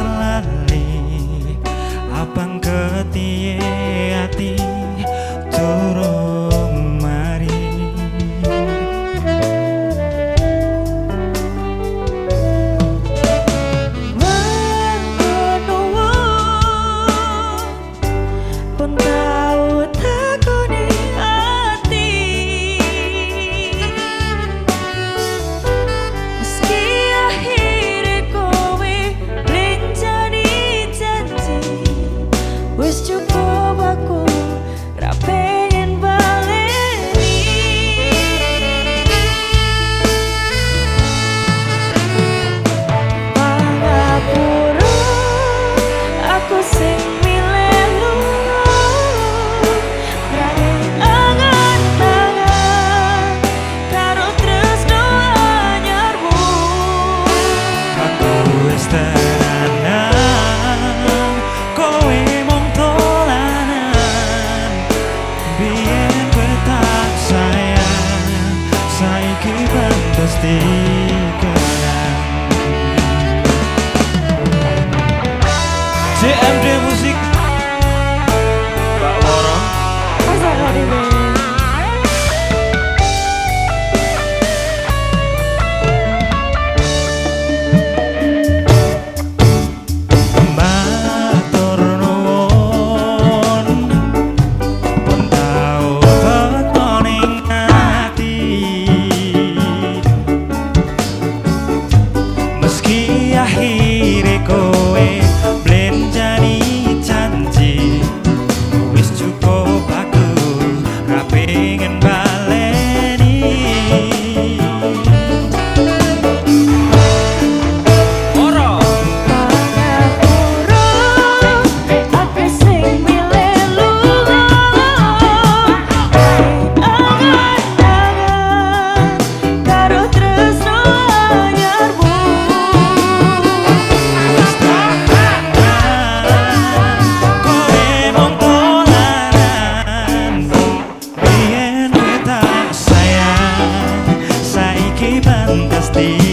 selali abang ketie ati turun mari. Menunggu pun We're still. hvis det ikke er Til alt ti.